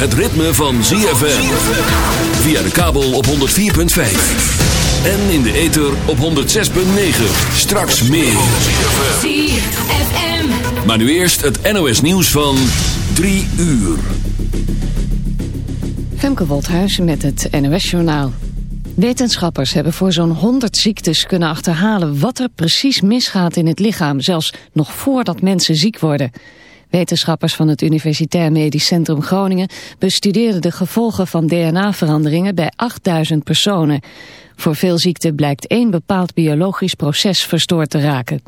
Het ritme van ZFM. Via de kabel op 104.5. En in de ether op 106.9. Straks meer. ZFM. Maar nu eerst het NOS nieuws van 3 uur. Femke Wolthuizen met het NOS-journaal. Wetenschappers hebben voor zo'n 100 ziektes kunnen achterhalen wat er precies misgaat in het lichaam, zelfs nog voordat mensen ziek worden. Wetenschappers van het Universitair Medisch Centrum Groningen bestudeerden de gevolgen van DNA-veranderingen bij 8000 personen. Voor veel ziekten blijkt één bepaald biologisch proces verstoord te raken.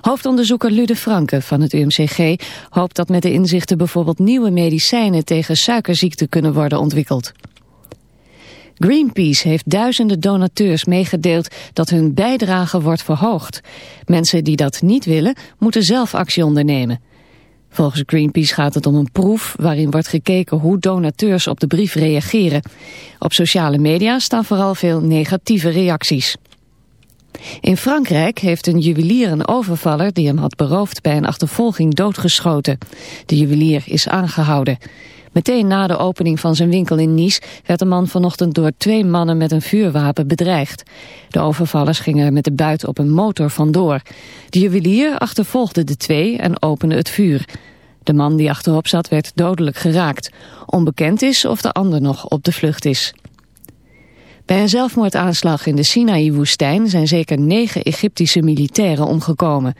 Hoofdonderzoeker Lude Franke van het UMCG hoopt dat met de inzichten bijvoorbeeld nieuwe medicijnen tegen suikerziekte kunnen worden ontwikkeld. Greenpeace heeft duizenden donateurs meegedeeld dat hun bijdrage wordt verhoogd. Mensen die dat niet willen, moeten zelf actie ondernemen. Volgens Greenpeace gaat het om een proef waarin wordt gekeken hoe donateurs op de brief reageren. Op sociale media staan vooral veel negatieve reacties. In Frankrijk heeft een juwelier een overvaller die hem had beroofd bij een achtervolging doodgeschoten. De juwelier is aangehouden. Meteen na de opening van zijn winkel in Nice werd de man vanochtend door twee mannen met een vuurwapen bedreigd. De overvallers gingen met de buit op een motor vandoor. De juwelier achtervolgde de twee en opende het vuur. De man die achterop zat werd dodelijk geraakt. Onbekend is of de ander nog op de vlucht is. Bij een zelfmoordaanslag in de Sinaï-woestijn zijn zeker negen Egyptische militairen omgekomen.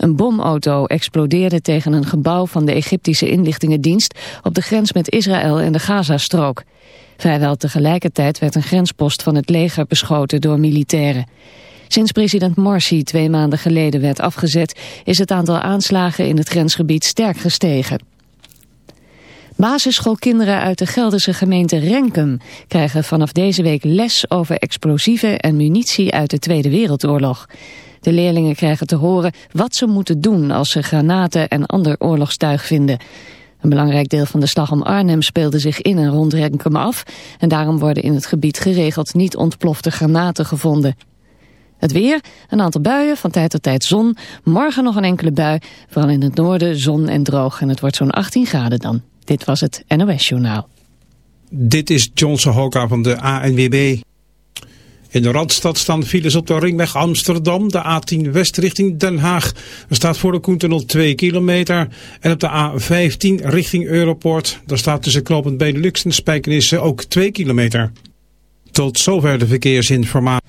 Een bomauto explodeerde tegen een gebouw van de Egyptische inlichtingendienst op de grens met Israël en de Gazastrook. Vrijwel tegelijkertijd werd een grenspost van het leger beschoten door militairen. Sinds president Morsi twee maanden geleden werd afgezet is het aantal aanslagen in het grensgebied sterk gestegen. Basisschoolkinderen uit de Gelderse gemeente Renkum krijgen vanaf deze week les over explosieven en munitie uit de Tweede Wereldoorlog. De leerlingen krijgen te horen wat ze moeten doen als ze granaten en ander oorlogstuig vinden. Een belangrijk deel van de slag om Arnhem speelde zich in en rond Renkum af en daarom worden in het gebied geregeld niet ontplofte granaten gevonden. Het weer, een aantal buien, van tijd tot tijd zon. Morgen nog een enkele bui, vooral in het noorden zon en droog. En het wordt zo'n 18 graden dan. Dit was het NOS Journaal. Dit is Johnson Hoka van de ANWB. In de Randstad staan files op de ringweg Amsterdam, de A10 West richting Den Haag. Er staat voor de Koentunnel 2 kilometer. En op de A15 richting Europort, daar staat tussen knooppunt Benelux en Spijkenisse ook 2 kilometer. Tot zover de verkeersinformatie.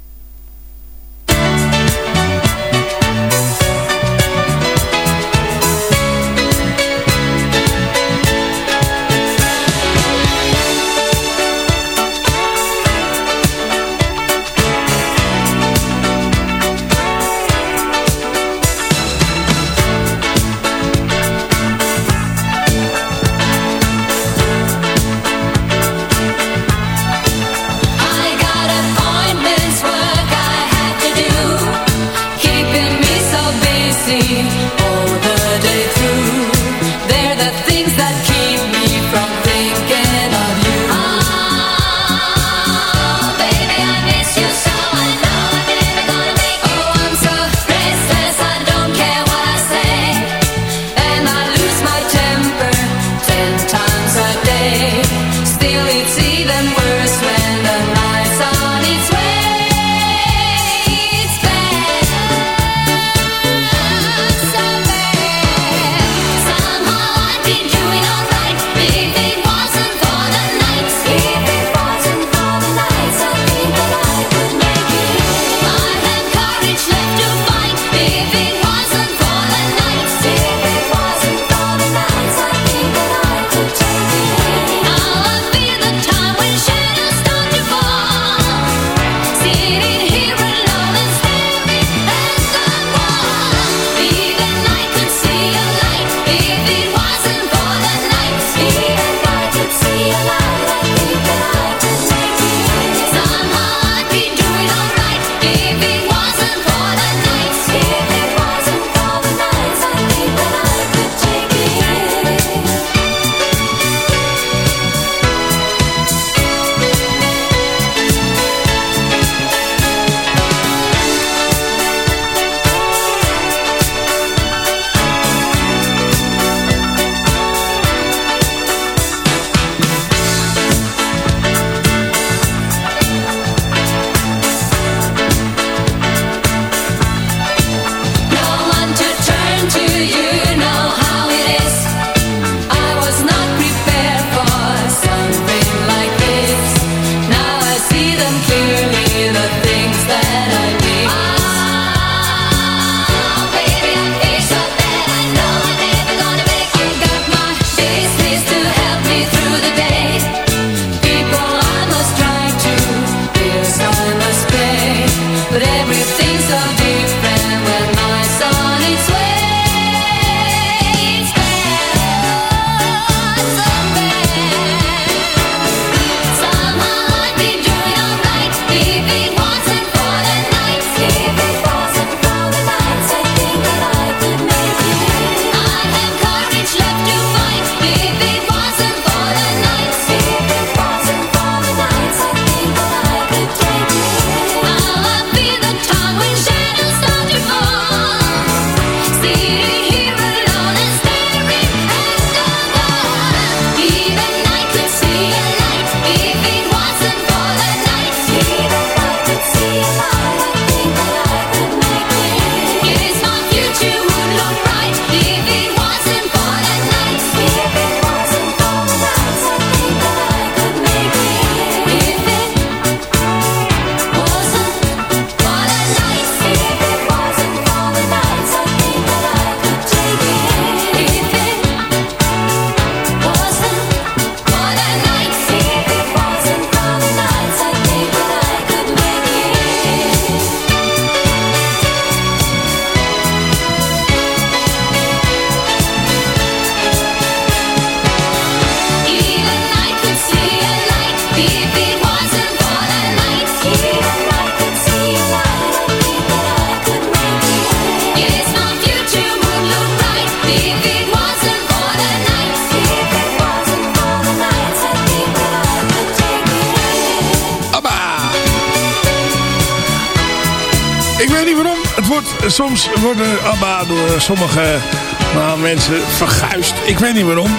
Ik weet niet waarom.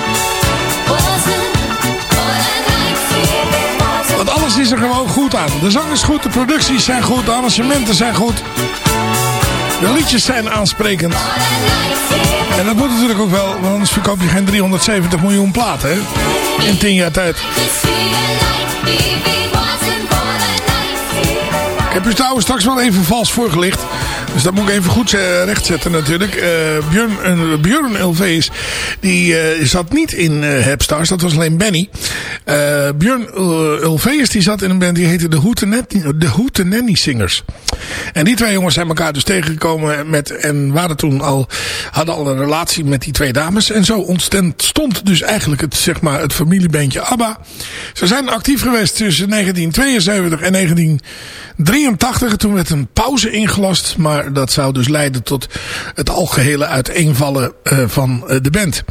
Want alles is er gewoon goed aan. De zang is goed, de producties zijn goed, de arrangementen zijn goed. De liedjes zijn aansprekend. En dat moet natuurlijk ook wel, want anders verkoop je geen 370 miljoen platen hè? in 10 jaar tijd. Ik heb u trouwens straks wel even vals voorgelicht. Dus dat moet ik even goed eh, rechtzetten natuurlijk. Eh Björn, Ulvaeus, die zat niet in Hepstars. Dat was alleen Benny. Björn uh, Ulvaeus die zat in een band die heette de Hootenanny de Singers. En die twee jongens zijn elkaar dus tegengekomen met, en waren toen al, hadden al een relatie met die twee dames. En zo ontstond stond dus eigenlijk het, zeg maar, het familiebandje ABBA. Ze zijn actief geweest tussen 1972 en 1983. Toen werd een pauze ingelast. Maar dat zou dus leiden tot het algehele uiteenvallen uh, van uh, de band.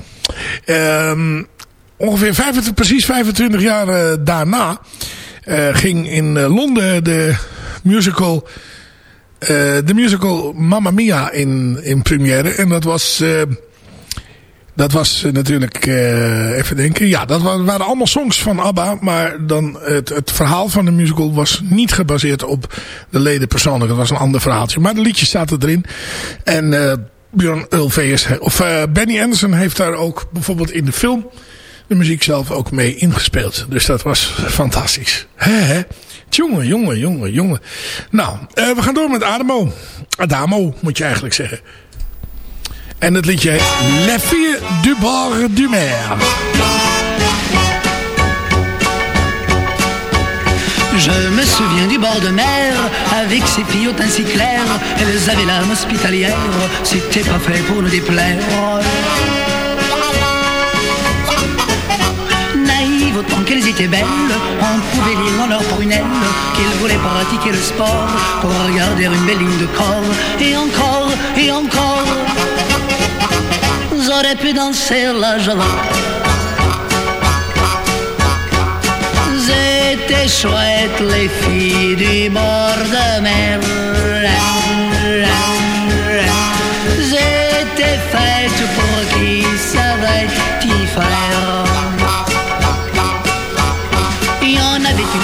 Um, ongeveer 25, precies 25 jaar uh, daarna ging in Londen de musical... De musical Mamma Mia in, in première. En dat was... Uh, dat was uh, natuurlijk... even denken. Ja, dat waren, allemaal songs van ABBA. Maar dan het, het verhaal van de musical was niet gebaseerd op de leden persoonlijk. Het was een ander verhaaltje. Maar de liedjes zaten erin. En Björn Ulvaeus... Of Benny Anderson heeft daar ook bijvoorbeeld in de film... de muziek zelf ook mee ingespeeld. Dus dat was fantastisch. Hè, hè? Jongen, jongen, jongen, jongen. Nou, uh, we gaan door met Adamo. Adamo, moet je eigenlijk zeggen. En het liedje heet Les filles du bord du mer. Je me souviens du bord de mer, avec ses filles au teint si clair. Elles avaient l'âme hospitalière, c'était pas fait pour nous déplaire. autant qu'elles étaient belles, on pouvait lire dans leurs prunelles qu'elles voulaient pratiquer le sport pour regarder une belle ligne de corps. Et encore, et encore, j'aurais pu danser la java. C'était chouette les filles du bord de mer. J'étais faite pour qui savait y faire.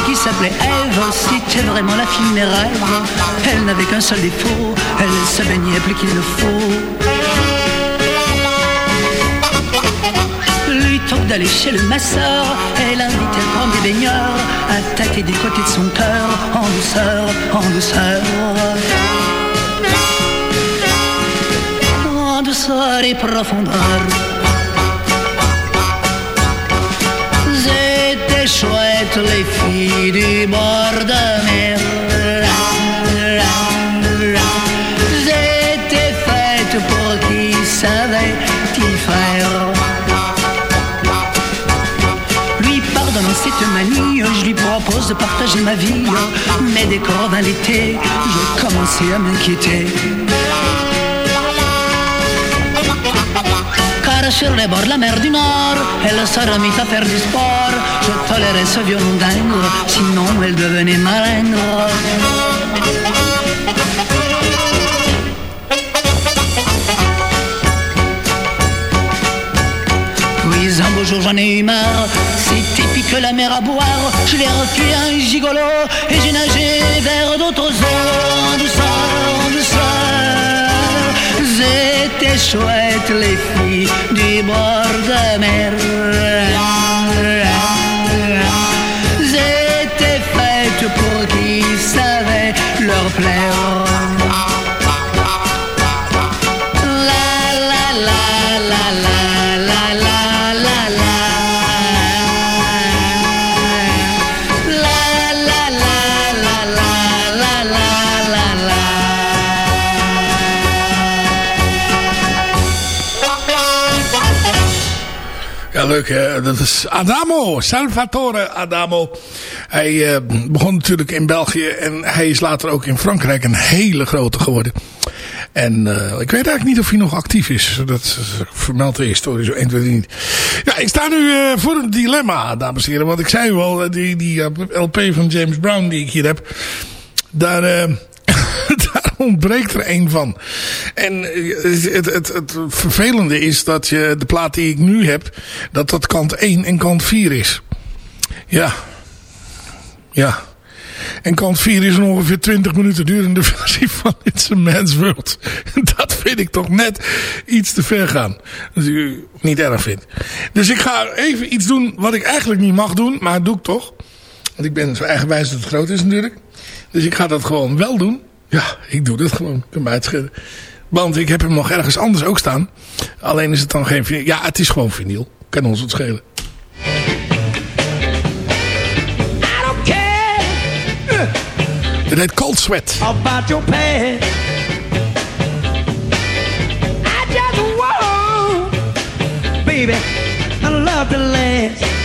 qui s'appelait Eve, c'était vraiment la fille de mes rêves. Elle n'avait qu'un seul défaut, elle se baignait plus qu'il ne faut. Plutôt que d'aller chez le masseur, elle invitait à prendre des baigneurs, à tâter des côtés de son cœur, en douceur, en douceur. En douceur et profondeur. chouette les filles du bord de mer. J'étais faite pour qui savait partager ma vie. Mais dès qu'on vint l'été, je commençais à m'inquiéter. sur les bords de la mer du Nord, elle se remit à faire du sport. Je tolérais ce violon dingue, sinon elle devenait malingre. Puis un beau jour j'en ai eu marre, c'est typique la mer à boire. Je l'ai refusé un gigolo et j'ai nagé vers d'autres eaux en douceur, en douceur. C'était chouette les filles du bord de mer. Dat is Adamo. Salvatore Adamo. Hij uh, begon natuurlijk in België. En hij is later ook in Frankrijk een hele grote geworden. En uh, ik weet eigenlijk niet of hij nog actief is. Dat vermeldt de historie zo 1, 2, 3 niet. Ja, ik sta nu uh, voor een dilemma, dames en heren. Want ik zei u al, die, die LP van James Brown die ik hier heb. Daar... daar ontbreekt er één van. En het, het, het vervelende is dat je de plaat die ik nu heb, dat dat kant 1 en kant 4 is. Ja. Ja. En kant 4 is een ongeveer 20 minuten durende versie van It's a Man's World. Dat vind ik toch net iets te ver gaan. Dat ik niet erg vind. Dus ik ga even iets doen wat ik eigenlijk niet mag doen. Maar doe ik toch. Want ik ben zo eigenwijs dat het groot is natuurlijk. Dus ik ga dat gewoon wel doen. Ja, ik doe dat gewoon. Ik kan mij uitschudden. Want ik heb hem nog ergens anders ook staan. Alleen is het dan geen vinyl. Ja, het is gewoon vinyl. Kan ons het schelen. Het heet Cold Sweat. about your past. I just want, baby, a love to last.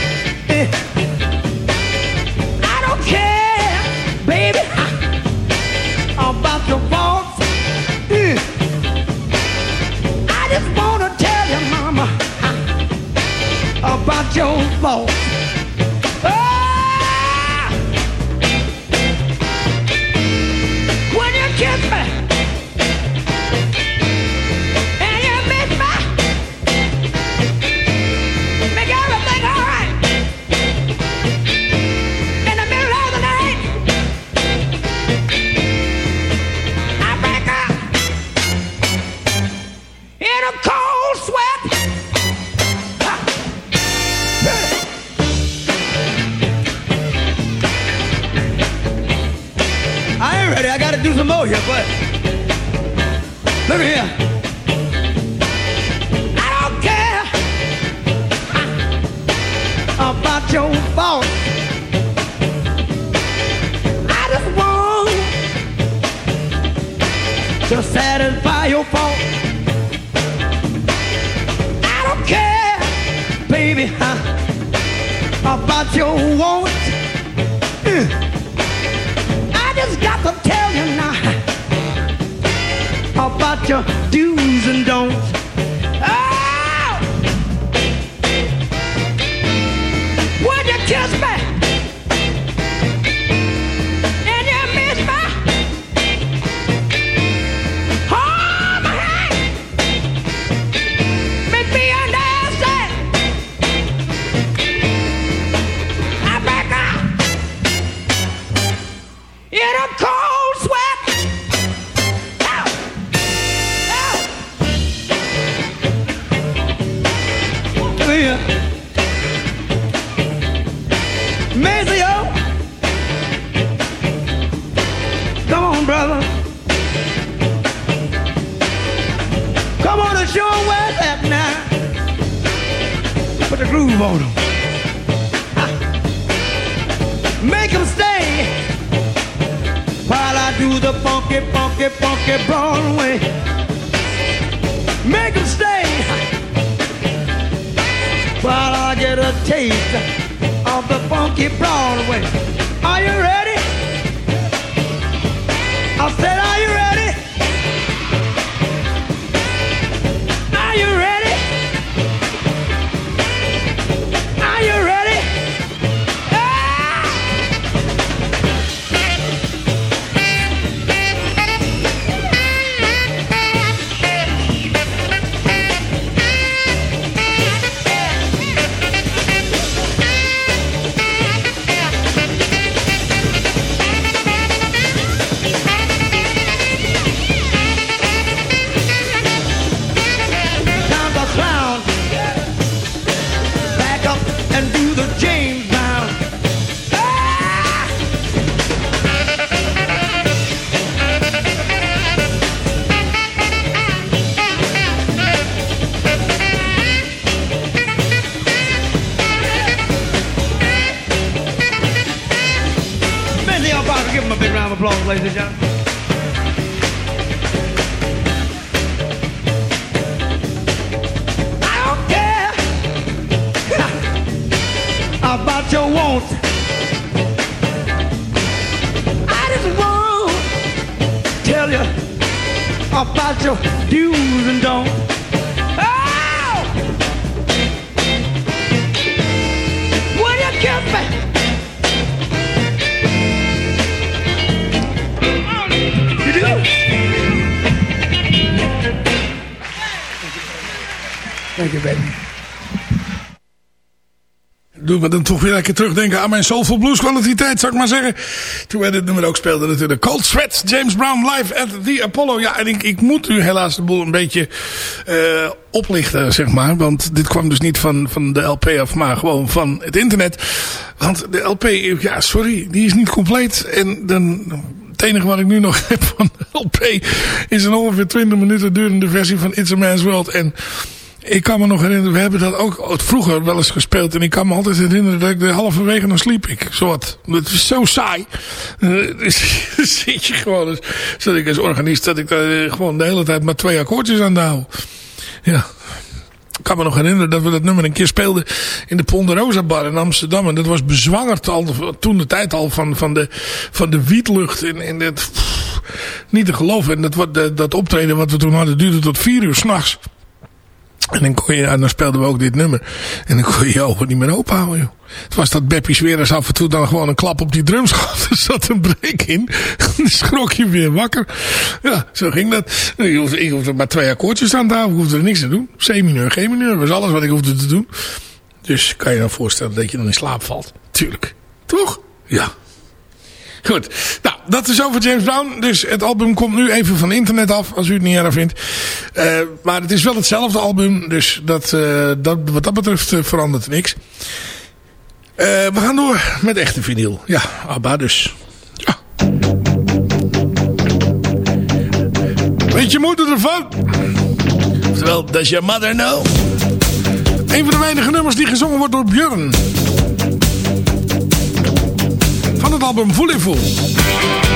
About me dan toch weer lekker terugdenken aan mijn Soulful Blues kwaliteit, zou ik maar zeggen. Toen wij dit nummer ook speelden natuurlijk. Cold Sweat, James Brown live at the Apollo. Ja, en ik, ik moet u helaas de boel een beetje eh, oplichten, zeg maar. Want dit kwam dus niet van, van de LP af, maar gewoon van het internet. Want de LP, ja, sorry, die is niet compleet. En dan... Het enige wat ik nu nog heb van de LP is een ongeveer 20 minuten durende versie van It's a Man's World. En ik kan me nog herinneren, we hebben dat ook vroeger wel eens gespeeld. En ik kan me altijd herinneren dat ik de halverwege dan sliep ik. Zowat. Het is zo saai. Eh, Dus zit je gewoon, dus, zat ik als organist, dat ik daar eh, gewoon de hele tijd maar twee akkoordjes aan de hou. Ja. Ik kan me nog herinneren dat we dat nummer een keer speelden in de Ponderosa bar in Amsterdam. En dat was bezwangerd al, toen de tijd al van, van, de, van de wietlucht. En, en het, niet te geloven. En dat, wat- dat, optreden wat we toen hadden duurde tot vier uur s'nachts. En dan, dan speelden we ook dit nummer. En dan kon je je ogen niet meer open houden. Joh. Het was dat Beppie Sweres af en toe dan gewoon een klap op die drums gaf. Er zat een break in. Dan schrok je weer wakker. Ja, zo ging dat. Ik hoefde, ik maar twee akkoordjes aan te houden. Ik hoefde er niks te doen. C-mineur, G-mineur. Was alles wat ik hoefde te doen. Dus kan je dan voorstellen dat je dan in slaap valt. Tuurlijk. Toch? Ja. Goed. Nou, dat is over James Brown. Dus het album komt nu even van internet af, als u het niet erg vindt. Eh, maar het is wel hetzelfde album. Dus dat, eh, dat, wat dat betreft eh, verandert er niks. We gaan door met echte vinyl. Ja, ABBA dus. Ja. Weet je moeder ervan? Oftewel, does your mother know? Een van de weinige nummers die gezongen wordt door Björn. Van het album Voulez-vous. You're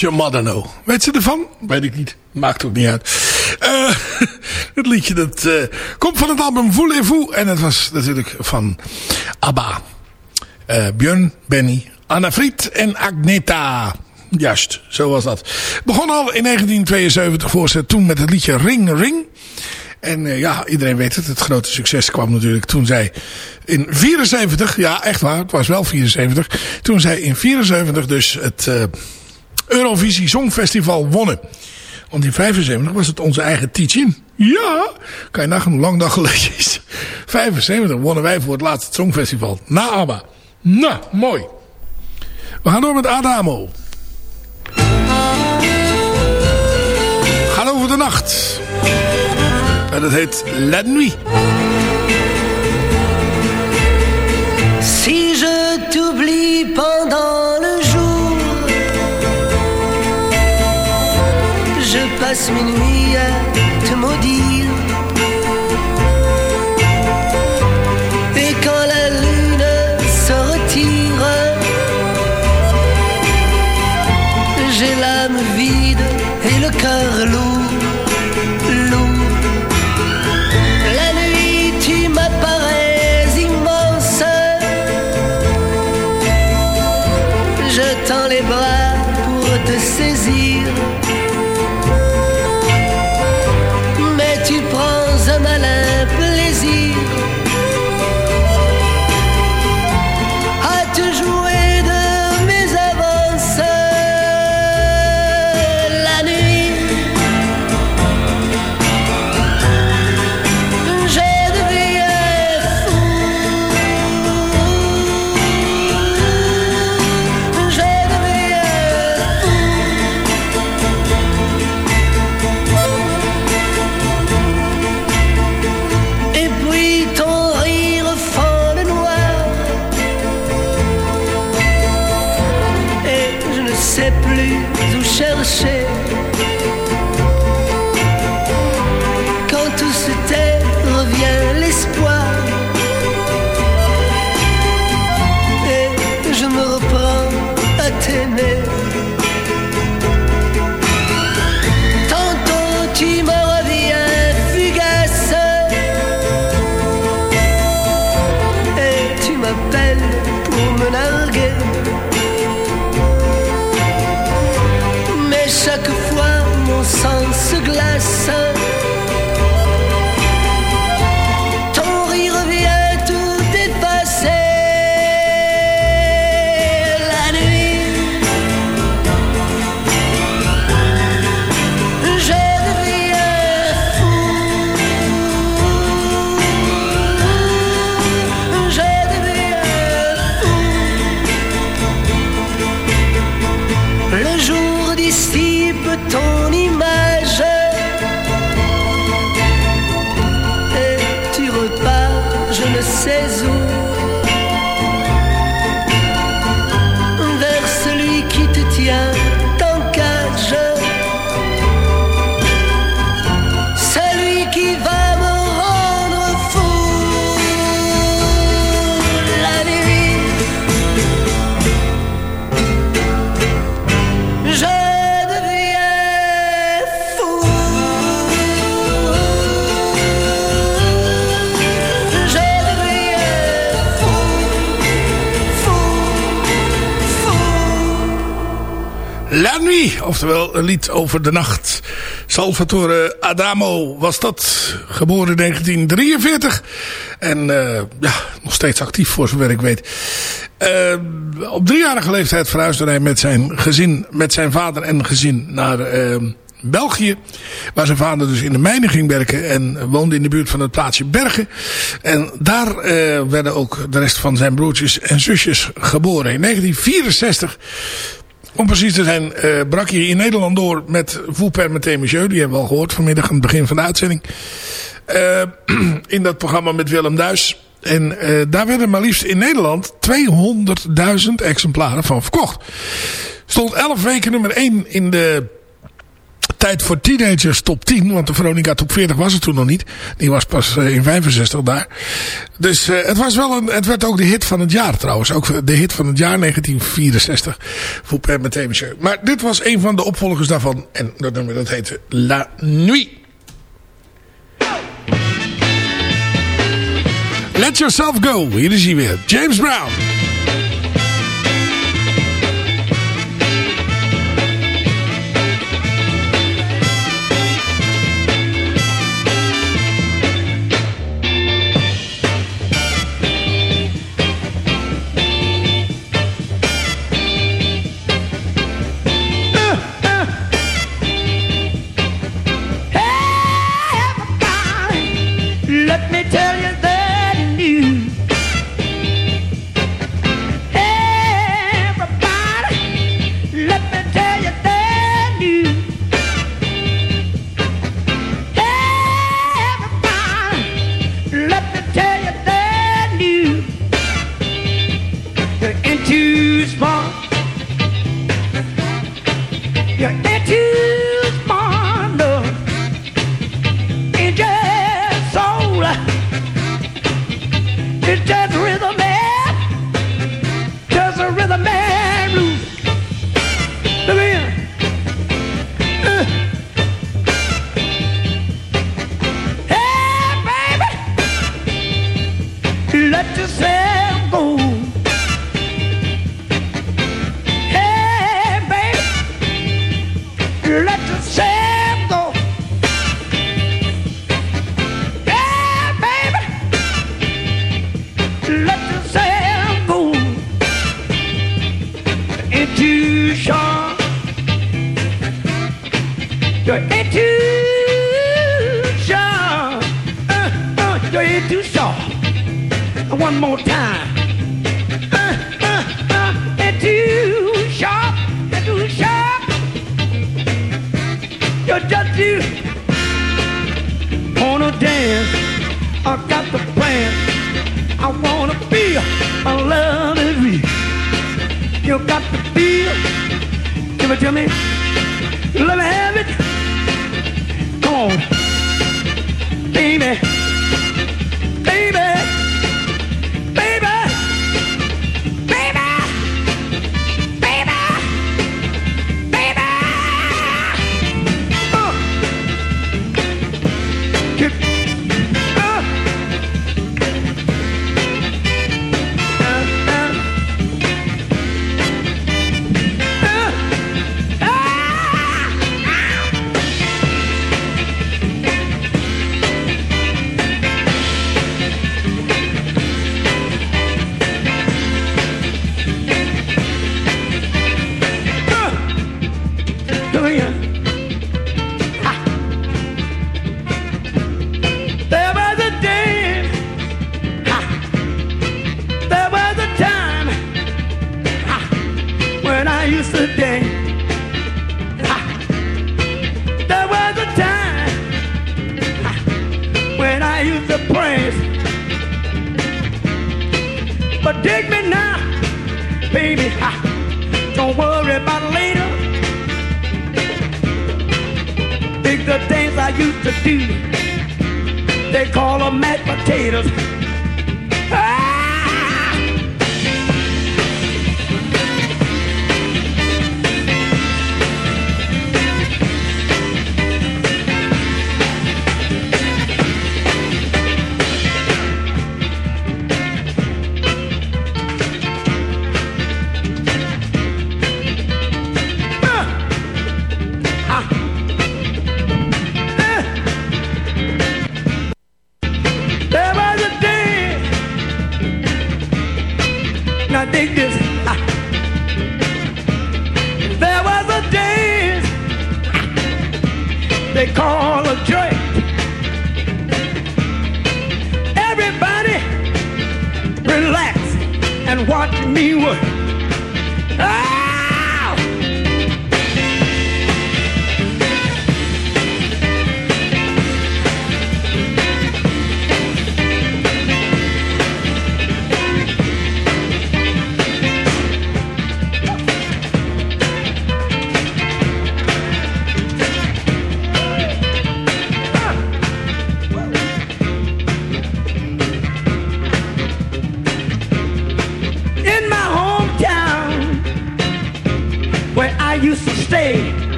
Your mother know? Weet ze ervan? Weet ik niet. Maakt ook niet uit. Eh, het liedje dat eh, komt van het album Voulez-vous. En het was natuurlijk van ABBA. Eh Björn, Benny, Anna Fried en Agneta. Juist, zo was dat. Begon al in 1972 voor ze toen met het liedje Ring Ring. En ja, iedereen weet het. Het grote succes kwam natuurlijk toen zij in 74, ja echt waar, het was wel 74. Toen zij in 74 dus het Eurovisie Songfestival wonnen. Want in 75 was het onze eigen teaching. Ja, kan je nagaan hoe lang dat geleden is. 75 wonnen wij voor het laatste Songfestival. Na ABBA. Nou, mooi. We gaan door met Adamo. Gaat over de nacht. En dat heet La Nuit. Si je t'oublie pendant je passe mes nuits à te maudire. Et quand la lune se retire, j'ai l'âme vide et le cœur lourd, chercher. Oftewel een lied over de nacht. Salvatore Adamo was dat, geboren in 1943. En eh, ja, nog steeds actief voor zover ik weet. Eh, op driejarige leeftijd verhuisde hij met zijn gezin, met zijn vader en gezin naar eh, België. Waar zijn vader dus in de mijnen ging werken en woonde in de buurt van het plaatsje Bergen. En daar eh, werden ook de rest van zijn broertjes en zusjes geboren. In 1964 om precies te zijn, eh, brak hij in Nederland door met Vous permettez monsieur. Die hebben we al gehoord vanmiddag aan het begin van de uitzending. Eh, in dat programma met Willem Duis. En eh, daar werden maar liefst in Nederland 200.000 exemplaren van verkocht. Stond 11 weken nummer 1 in de tijd voor teenagers top 10. Want de Veronica top 40 was er toen nog niet. Die was pas eh, in 65 daar. Dus eh, het, was wel een, het werd ook de hit van het jaar trouwens. Ook de hit van het jaar 1964. Voor Per Meté Monsieur. Maar dit was een van de opvolgers daarvan. En dat nummer dat heette La Nuit. Let Yourself Go. Hier is hij weer. James Brown.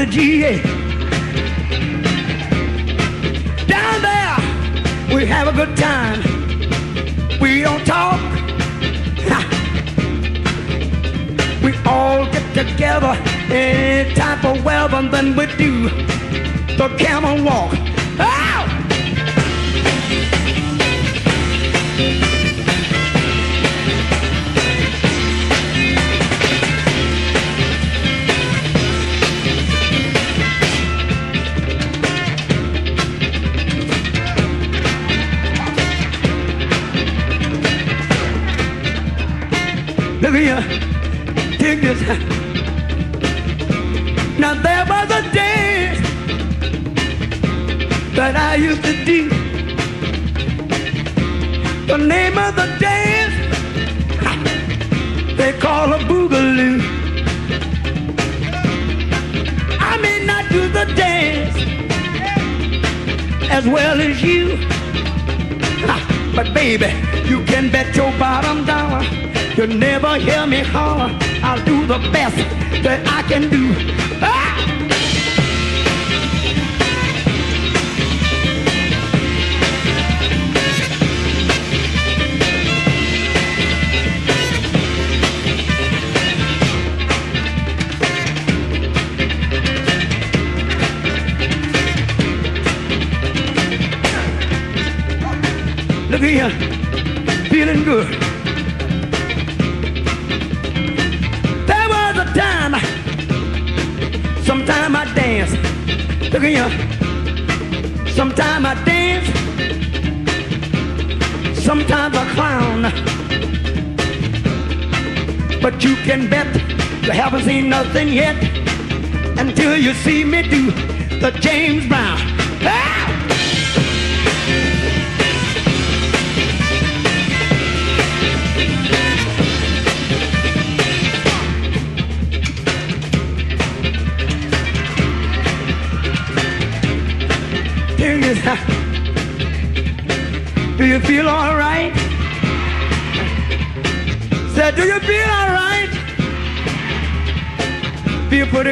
the GA. Down there, we have a good time. We don't talk. Ha. We all get together any type of weather, and then we do the camel walk. now there was a dance that I used to do. The name of the dance they call a boogaloo. I may not do the dance as well as you, but baby, you can bet your bottom dollar you'll never hear me holler. I'll do the best that I can do. Ah! Look here, feeling good. Nothing yet until you see me do the James Brown.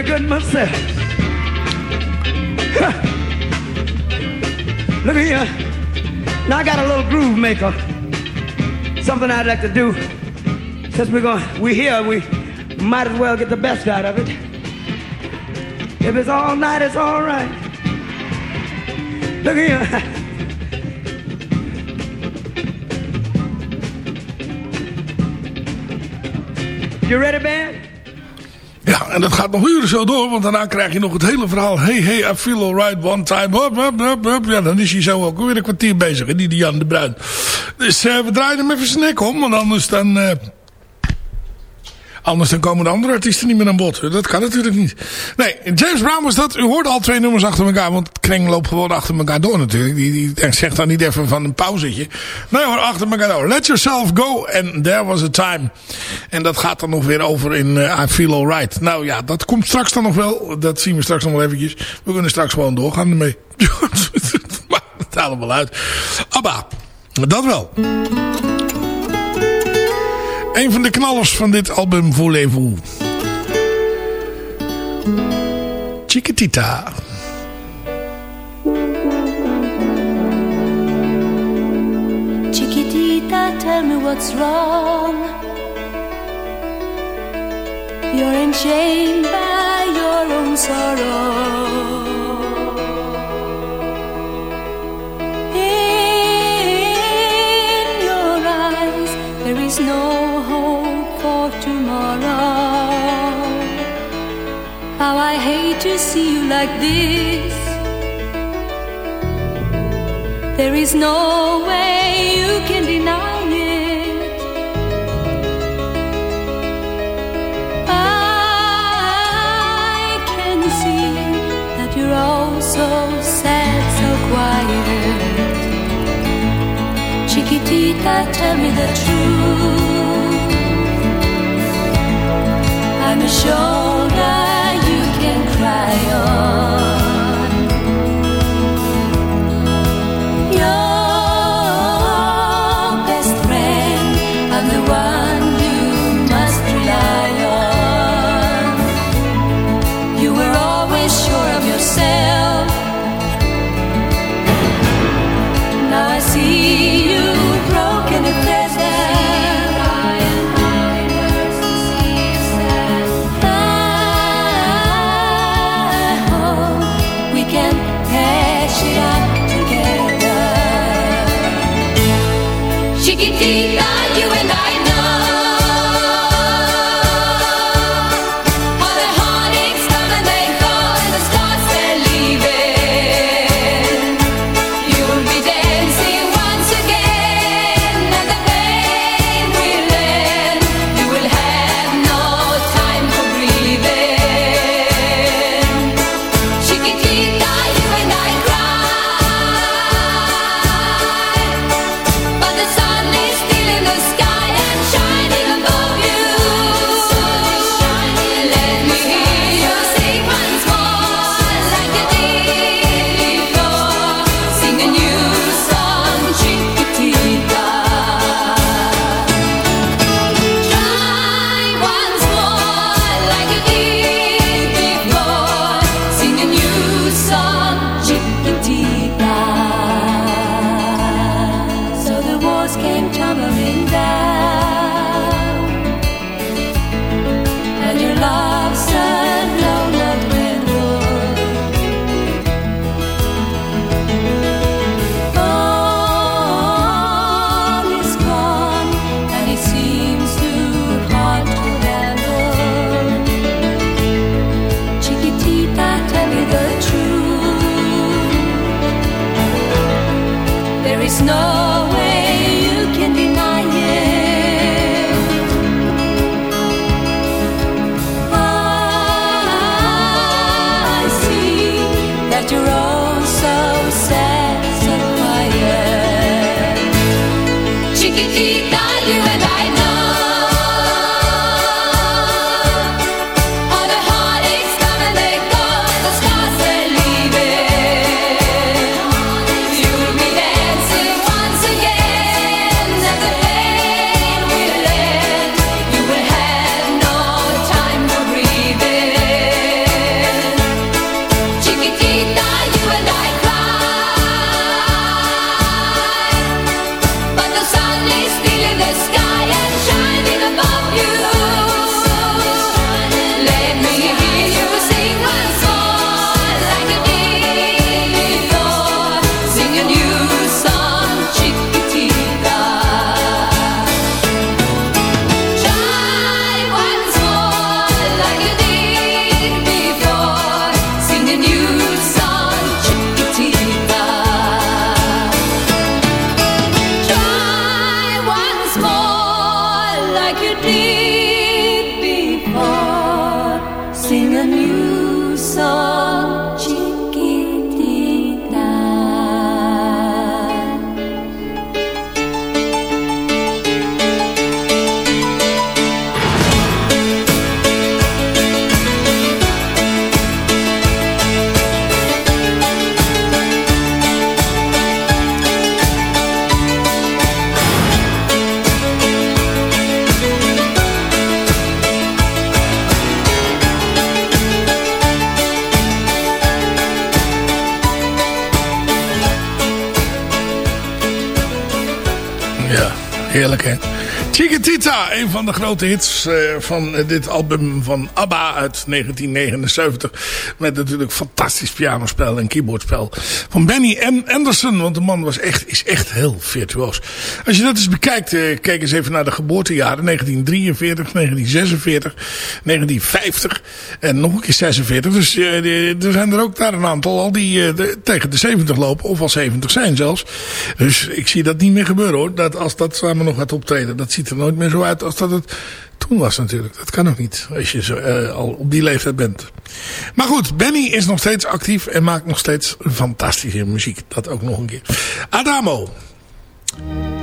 Pretty good myself. Look here. Now I got a little groove maker. Something I'd like to do. Since we're going, we here, we might as well get the best out of it. If it's all night, it's all right. Look here. You ready, band? En dat gaat nog uren zo door, want daarna krijg je nog het hele verhaal. Hey, hey, I feel alright one time. Hop, hop, hop, hop. Ja, dan is hij zo ook weer een kwartier bezig, en die, die Jan de Bruin. Dus eh, we draaien hem even zijn nek om, want anders dan... eh, Anders dan komen de andere artiesten niet meer aan bod. Dat kan natuurlijk niet. Nee, James Brown was dat. U hoorde al twee nummers achter elkaar. Want Kreng loopt gewoon achter elkaar door natuurlijk. Die, die zegt dan niet even van een pauzetje. Nee hoor, achter elkaar door. Let yourself go. And there was a time. En dat gaat dan nog weer over in eh, I Feel Alright. Nou ja, dat komt straks dan nog wel. Dat zien we straks nog wel eventjes. We kunnen straks gewoon doorgaan ermee. Maakt het allemaal uit. Abba, dat wel. Een van de knallers van dit album Voulez-vous. Chiquitita. Chiquitita, tell me what's wrong. You're enchained by your own sorrow. How I hate to see you like this. There is no way you can deny it. I can see that you're all so sad, so quiet. Chiquitita, tell me the truth. I'm a shoulder can Een van de grote hits eh, van eh, dit album van ABBA uit 1979. Met natuurlijk fantastisch pianospel en keyboardspel van Benny M. Anderson. Want de man was echt, is echt heel virtuoos. Als je dat eens bekijkt, eh, kijk eens even naar de geboortejaren. 1943, 1946, 1950 en nog een keer 46. Dus er zijn er ook daar een aantal al die tegen de 70 lopen. Of al 70 zijn zelfs. Dus ik zie dat niet meer gebeuren hoor. Dat als dat samen nog gaat optreden. Dat ziet er nooit meer zo uit als dat het toen was natuurlijk. Dat kan ook niet. Als je zo, eh, al op die leeftijd bent. Maar goed, Benny is nog steeds actief. En maakt nog steeds fantastische muziek. Dat ook nog een keer. Adamo.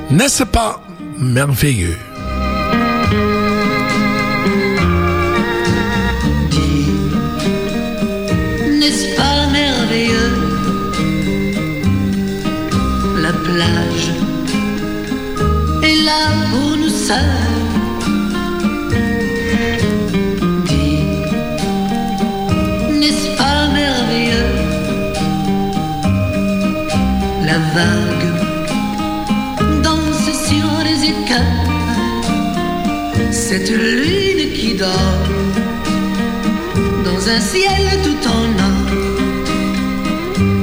N'est-ce pas merveilleux? N'est-ce pas merveilleux La plage est là pour Dis, n'est-ce pas merveilleux La vague danse sur les écailles. Cette lune qui dort dans un ciel tout en or.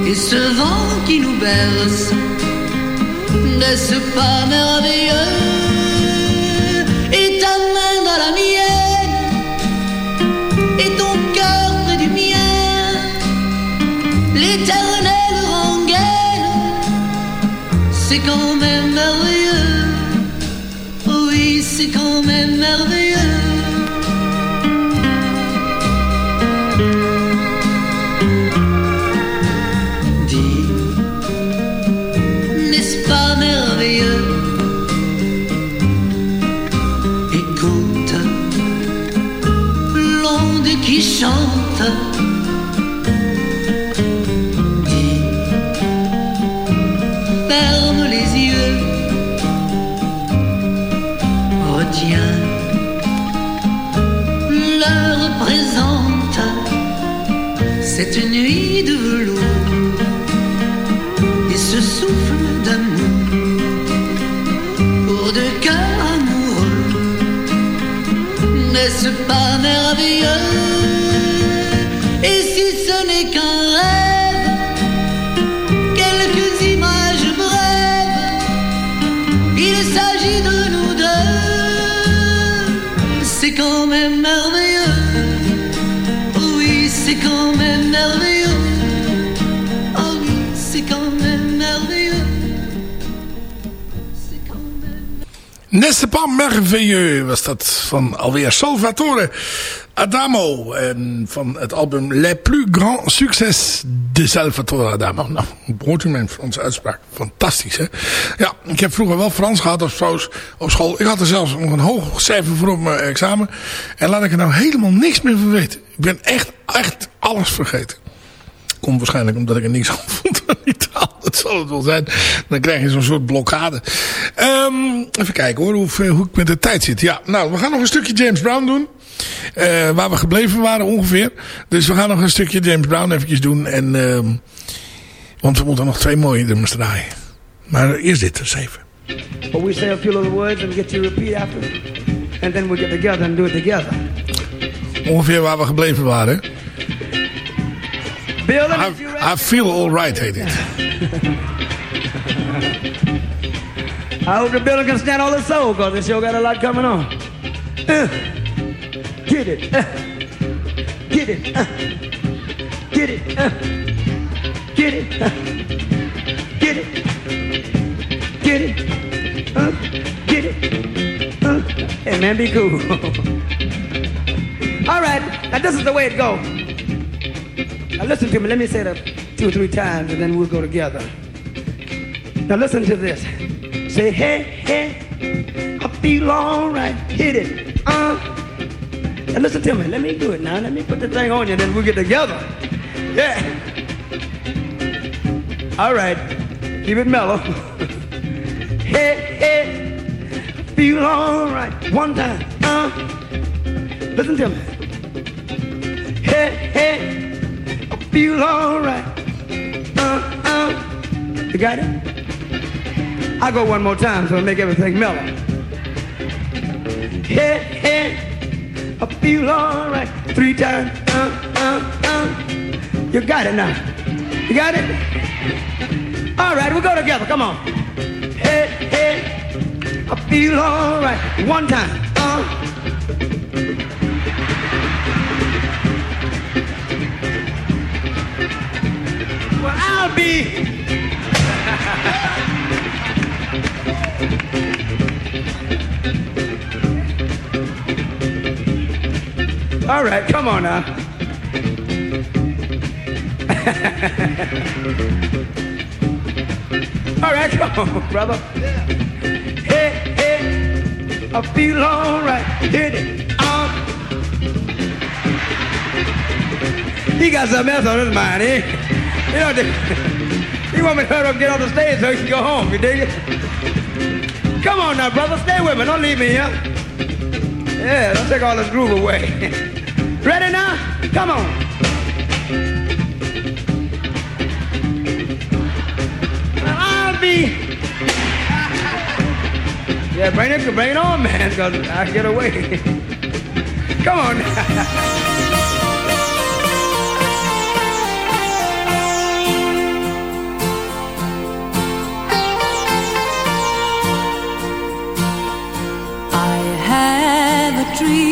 Et ce vent qui nous berce, n'est-ce pas merveilleux? C'est quand même merveilleux. Oui, c'est quand même merveilleux. Pas merveilleux was dat van alweer Salvatore Adamo. En van het album Les plus grands succes de Salvatore Adamo. Nou, hoort u mijn Franse uitspraak. Fantastisch hè. Ja, ik heb vroeger wel Frans gehad als Frans op school. Ik had er zelfs nog een hoog cijfer voor op mijn examen. En laat ik er nou helemaal niks meer van weten. Ik ben echt, echt alles vergeten. Komt waarschijnlijk omdat ik er niks aan vond aan die taal. Dat zal het wel zijn. Dan krijg je zo'n soort blokkade. Ehm, even kijken hoor, hoe, hoe ik met de tijd zit. Ja, nou, we gaan nog een stukje James Brown doen. Eh, waar we gebleven waren ongeveer. Dus we gaan nog een stukje James Brown eventjes doen. En, ehm, want we moeten nog twee mooie nummers draaien. Maar eerst dit eens even. But we say a few little words and get you repeat after. And then we'll get together and do it together. Ongeveer waar we gebleven waren. Bill, I, if you ready, I feel alright heet dit. I hope the building can stand all the soul, because this show got a lot coming on. Uh, get it. Uh, get it. Uh, get it. Uh, get it. Uh, get it. Get it. Uh, get it. Uh, hey, man, be cool. all right. Now, this is the way it goes. Now, listen to me. Let me say it two or three times, and then we'll go together. Now, listen to this. Say, hey, hey, I feel all right. Hit it. Uh. And listen to me. Let me do it now. Let me put the thing on you, and then we'll get together. Yeah. All right. Keep it mellow. hey, hey, feel all right. One time. Uh. Listen to me. Feel all right. Uh, uh. You got it? I go one more time so I make everything mellow. Hey, hey, I feel all right. Three times. Uh, uh, uh. You got it now. You got it? All right, we'll go together. Come on. Hey, hey, I feel all right. One time. All right, come on now. all right, come on, brother. Hey, hey, I feel all right. Hit it. Uh. He got something else on his mind, eh? You know, he want me to hurry up and get off the stage so he can go home. You dig it? Come on now, brother. Stay with me. Don't leave me here. Yeah, don't take all this groove away. Ready now? Come on. Well, I'll be. Yeah, bring it, bring it on, man, because I get away. Come on. I have a dream,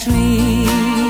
dream.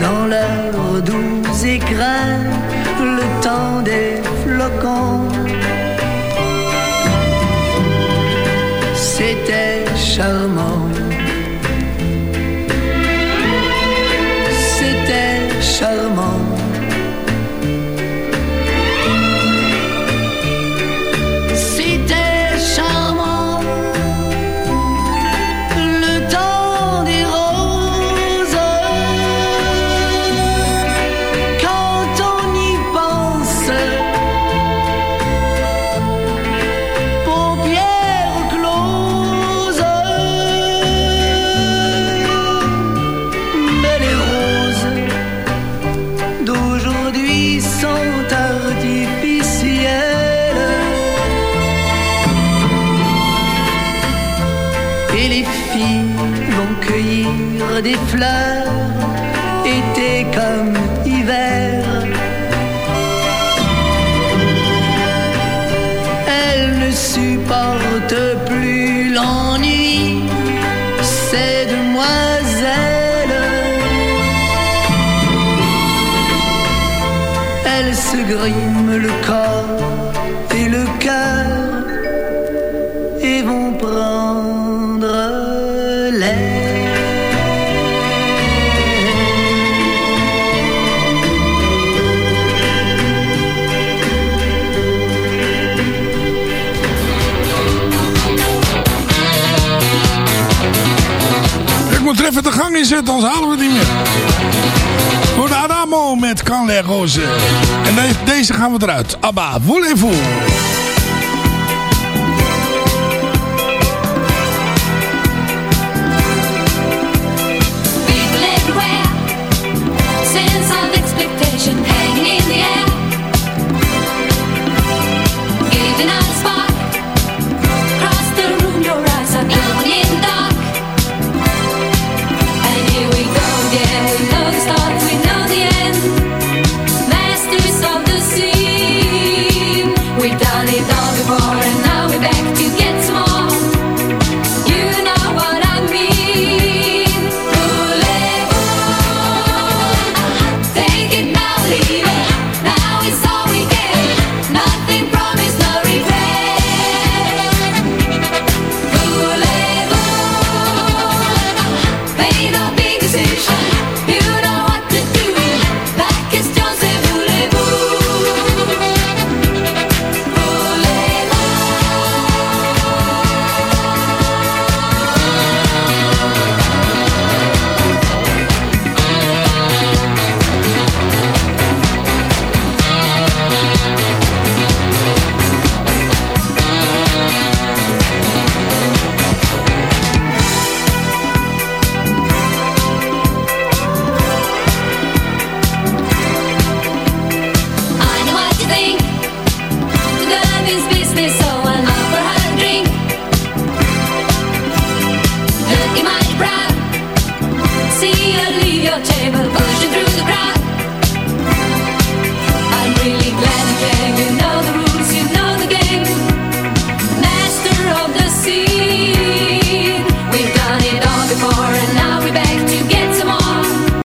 dans l'air doux écrin le temps des flocons fleurs, été comme hiver. Elle ne supporte plus l'ennui, ces demoiselles. Elle se grime le hem in halen we het niet meer. Voor de Adamo met Can Les En deze gaan we eruit. Abba, voulez-vous.